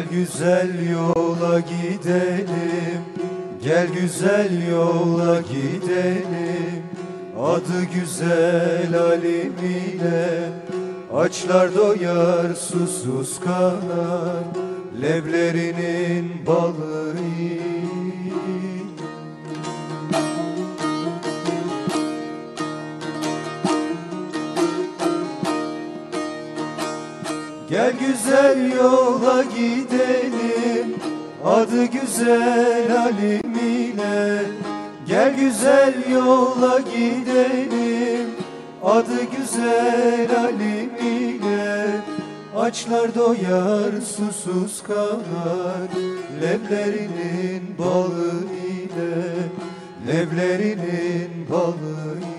Gel güzel yola gidelim Gel güzel yola gidelim. Adı güzel Halim ile Açlar doyar susuz kanar Levlerinin balı Gel güzel yola gidelim. Adı güzel Halim ile. Gel güzel yola gidelim. Adı güzel Halim ile. Açlar doyar susuz kanar. Levlerinin balı ile. Levlerinin balı ile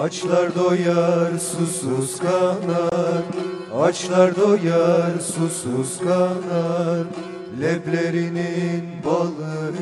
Açlar doyar susuz kanar. Açlar doyar susuz kanar. Leblerinin balı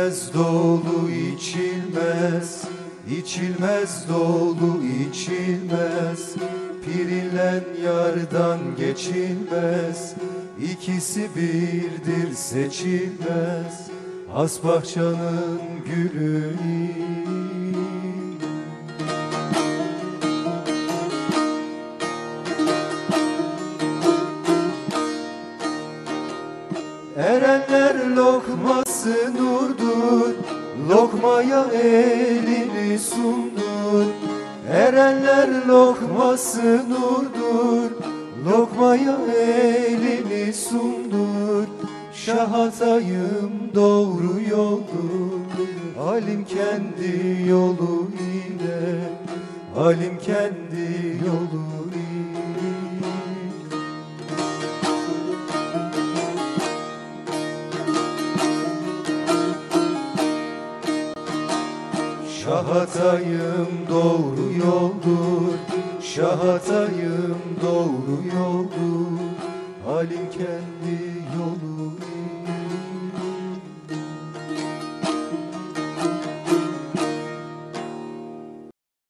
İçilmez dolu içilmez. İçilmez dolu içilmez. Pirinlen yardan geçilmez. İkisi birdir seçilmez. Has bahçanın gülü Erenler lokması nurdur Lokmaya elini sundur. Erenler lokması nurdur Lokmaya elini sundur. Şahatayım doğru yoldur. Halim kendi yolu ile Halim kendi Şahatayım doğru yoldur. Şahatayım doğru yoldur. Halim kendi yolu ile